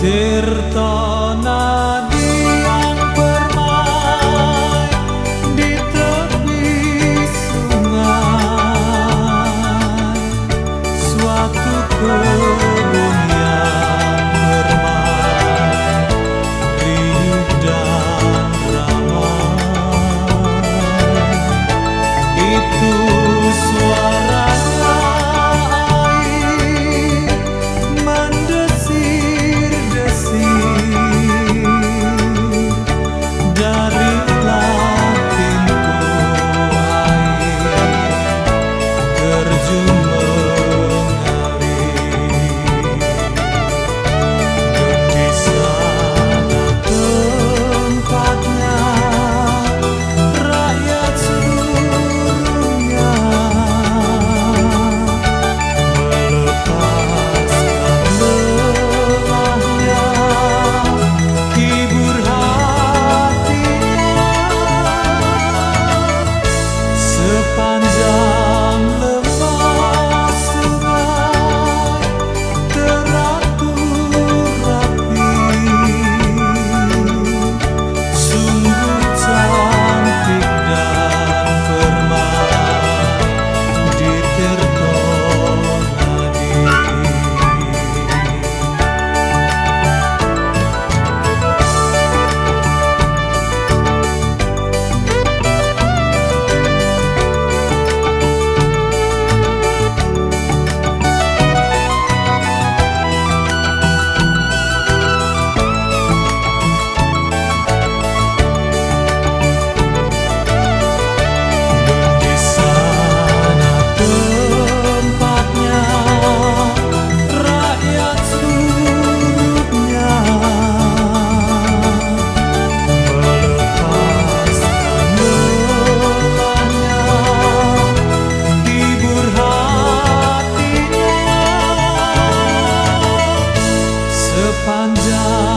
tirtana sepanjang